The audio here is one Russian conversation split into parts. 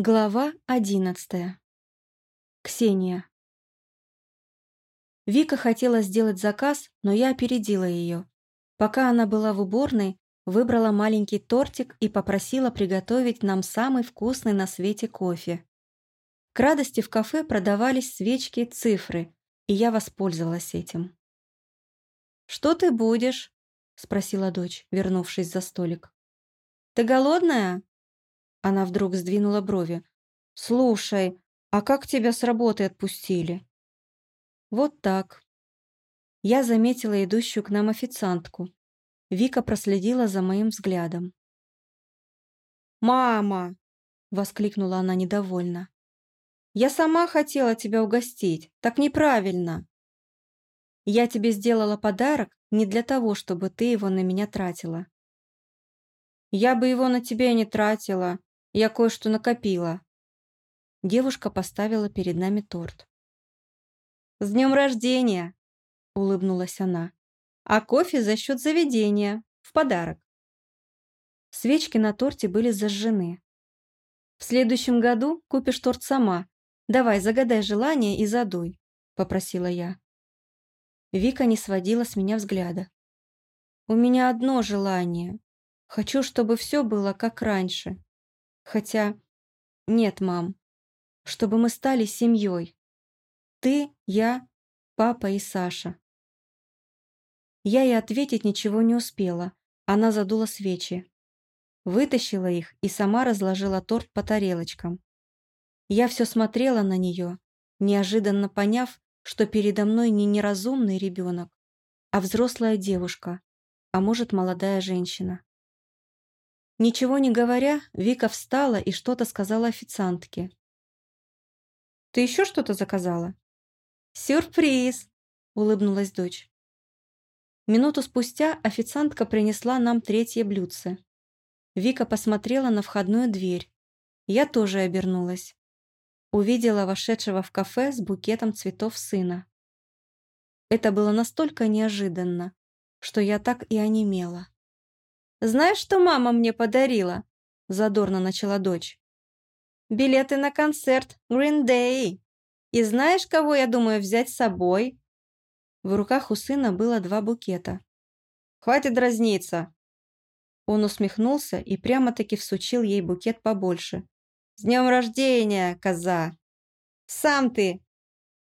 Глава одиннадцатая. Ксения. Вика хотела сделать заказ, но я опередила ее. Пока она была в уборной, выбрала маленький тортик и попросила приготовить нам самый вкусный на свете кофе. К радости в кафе продавались свечки цифры, и я воспользовалась этим. «Что ты будешь?» – спросила дочь, вернувшись за столик. «Ты голодная?» Она вдруг сдвинула брови. «Слушай, а как тебя с работы отпустили?» «Вот так». Я заметила идущую к нам официантку. Вика проследила за моим взглядом. «Мама!» — воскликнула она недовольно. «Я сама хотела тебя угостить. Так неправильно!» «Я тебе сделала подарок не для того, чтобы ты его на меня тратила». «Я бы его на тебя не тратила. Я кое-что накопила». Девушка поставила перед нами торт. «С днем рождения!» – улыбнулась она. «А кофе за счет заведения. В подарок». Свечки на торте были зажжены. «В следующем году купишь торт сама. Давай, загадай желание и задуй», – попросила я. Вика не сводила с меня взгляда. «У меня одно желание. Хочу, чтобы все было как раньше. Хотя... Нет, мам. Чтобы мы стали семьей. Ты, я, папа и Саша. Я и ответить ничего не успела. Она задула свечи. Вытащила их и сама разложила торт по тарелочкам. Я все смотрела на нее, неожиданно поняв, что передо мной не неразумный ребенок, а взрослая девушка, а может молодая женщина. Ничего не говоря, Вика встала и что-то сказала официантке. «Ты еще что-то заказала?» «Сюрприз!» – улыбнулась дочь. Минуту спустя официантка принесла нам третье блюдце. Вика посмотрела на входную дверь. Я тоже обернулась. Увидела вошедшего в кафе с букетом цветов сына. Это было настолько неожиданно, что я так и онемела. «Знаешь, что мама мне подарила?» Задорно начала дочь. «Билеты на концерт Green Day. И знаешь, кого я думаю взять с собой?» В руках у сына было два букета. «Хватит дразниться!» Он усмехнулся и прямо-таки всучил ей букет побольше. «С днем рождения, коза!» «Сам ты!»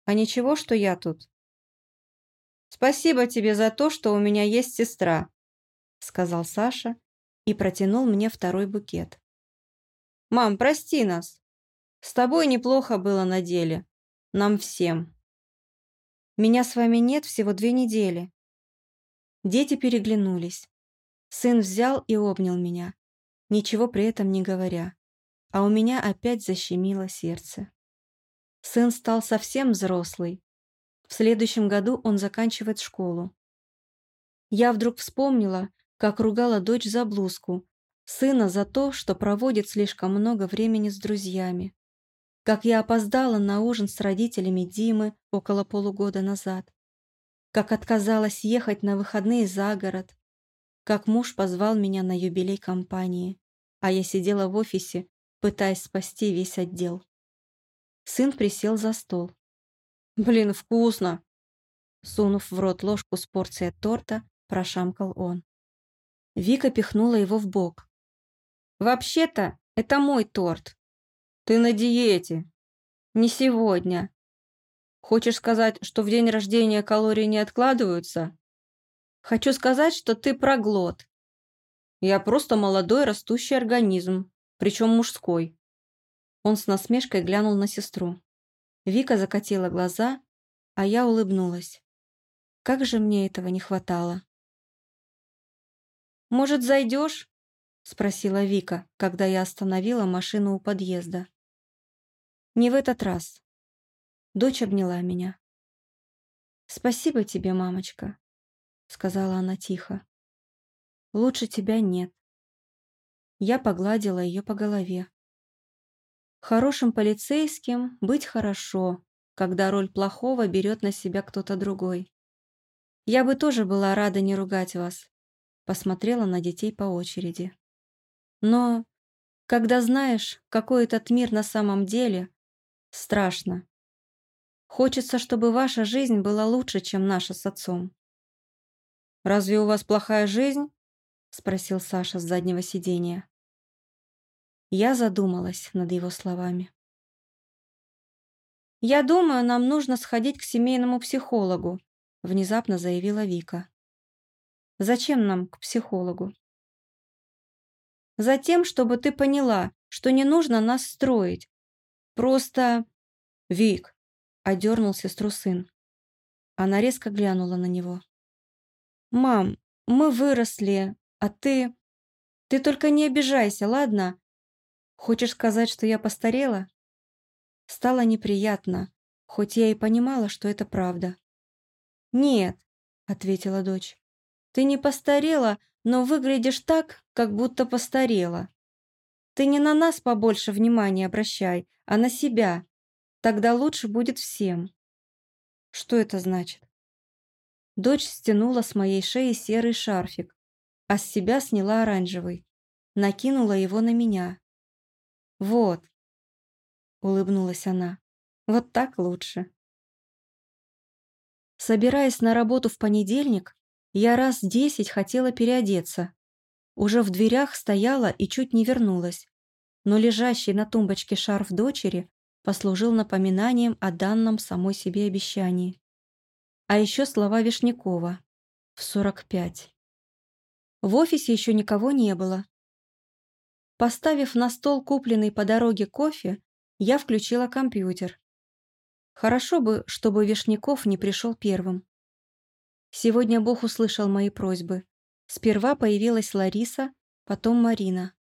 «А ничего, что я тут?» «Спасибо тебе за то, что у меня есть сестра», сказал Саша и протянул мне второй букет. «Мам, прости нас. С тобой неплохо было на деле. Нам всем». «Меня с вами нет всего две недели». Дети переглянулись. Сын взял и обнял меня, ничего при этом не говоря, а у меня опять защемило сердце. Сын стал совсем взрослый. В следующем году он заканчивает школу. Я вдруг вспомнила, как ругала дочь за блузку, сына за то, что проводит слишком много времени с друзьями. Как я опоздала на ужин с родителями Димы около полугода назад. Как отказалась ехать на выходные за город. Как муж позвал меня на юбилей компании, а я сидела в офисе, пытаясь спасти весь отдел. Сын присел за стол. «Блин, вкусно!» Сунув в рот ложку с порцией торта, прошамкал он. Вика пихнула его в бок. «Вообще-то, это мой торт. Ты на диете. Не сегодня. Хочешь сказать, что в день рождения калории не откладываются? Хочу сказать, что ты проглот. Я просто молодой растущий организм, причем мужской». Он с насмешкой глянул на сестру. Вика закатила глаза, а я улыбнулась. Как же мне этого не хватало. «Может, зайдешь?» – спросила Вика, когда я остановила машину у подъезда. «Не в этот раз». Дочь обняла меня. «Спасибо тебе, мамочка», – сказала она тихо. «Лучше тебя нет». Я погладила ее по голове. Хорошим полицейским быть хорошо, когда роль плохого берет на себя кто-то другой. Я бы тоже была рада не ругать вас, посмотрела на детей по очереди. Но Когда знаешь, какой этот мир на самом деле, страшно. Хочется, чтобы ваша жизнь была лучше, чем наша с отцом. «Разве у вас плохая жизнь?» — спросил Саша с заднего сидения. Я задумалась над его словами. «Я думаю, нам нужно сходить к семейному психологу», — внезапно заявила Вика. «Зачем нам к психологу?» «Затем, чтобы ты поняла, что не нужно нас строить. Просто...» «Вик!» — одернул сестру сын. Она резко глянула на него. «Мам, мы выросли, а ты... Ты только не обижайся, ладно? Хочешь сказать, что я постарела?» Стало неприятно, хоть я и понимала, что это правда. «Нет», — ответила дочь, — «ты не постарела, но выглядишь так, как будто постарела. Ты не на нас побольше внимания обращай, а на себя. Тогда лучше будет всем». «Что это значит?» Дочь стянула с моей шеи серый шарфик, а с себя сняла оранжевый, накинула его на меня. «Вот», — улыбнулась она, — «вот так лучше». Собираясь на работу в понедельник, я раз десять хотела переодеться. Уже в дверях стояла и чуть не вернулась, но лежащий на тумбочке шарф дочери послужил напоминанием о данном самой себе обещании. А еще слова Вишнякова в 45. В офисе еще никого не было. Поставив на стол купленный по дороге кофе, я включила компьютер. Хорошо бы, чтобы Вишняков не пришел первым. Сегодня Бог услышал мои просьбы. Сперва появилась Лариса, потом Марина.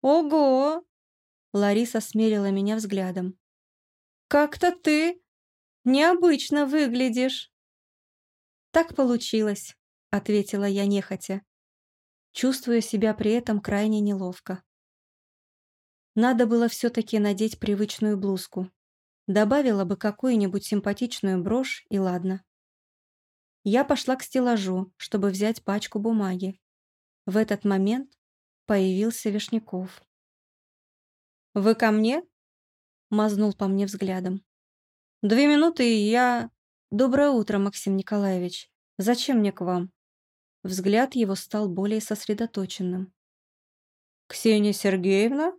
«Ого!» Лариса смерила меня взглядом. «Как-то ты Необычно выглядишь». «Так получилось», — ответила я нехотя, чувствуя себя при этом крайне неловко. Надо было все-таки надеть привычную блузку. Добавила бы какую-нибудь симпатичную брошь, и ладно. Я пошла к стеллажу, чтобы взять пачку бумаги. В этот момент появился Вишняков. «Вы ко мне?» — мазнул по мне взглядом. «Две минуты, и я...» «Доброе утро, Максим Николаевич. Зачем мне к вам?» Взгляд его стал более сосредоточенным. «Ксения Сергеевна?»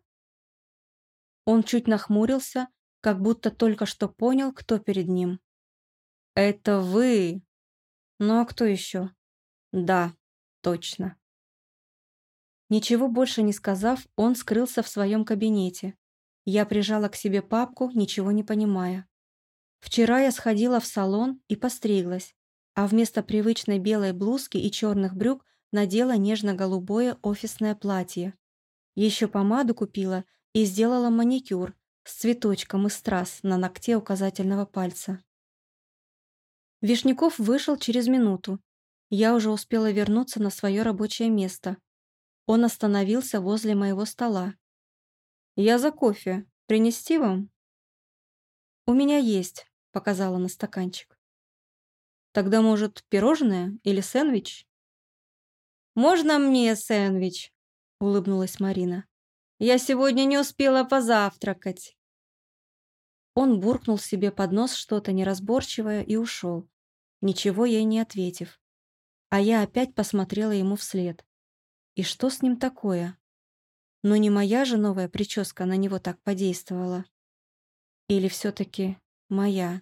Он чуть нахмурился, как будто только что понял, кто перед ним. «Это вы!» «Ну а кто еще?» «Да, точно». Ничего больше не сказав, он скрылся в своем кабинете. Я прижала к себе папку, ничего не понимая. Вчера я сходила в салон и постриглась, а вместо привычной белой блузки и черных брюк надела нежно-голубое офисное платье. Еще помаду купила и сделала маникюр с цветочком из страз на ногте указательного пальца. Вишняков вышел через минуту. Я уже успела вернуться на свое рабочее место. Он остановился возле моего стола. «Я за кофе. Принести вам?» «У меня есть», показала на стаканчик. Тогда, может, пирожное или сэндвич? Можно мне сэндвич? Улыбнулась Марина. Я сегодня не успела позавтракать. Он буркнул себе под нос что-то неразборчивое и ушел, ничего ей не ответив. А я опять посмотрела ему вслед. И что с ним такое? Но не моя же новая прическа на него так подействовала. Или все-таки Моя.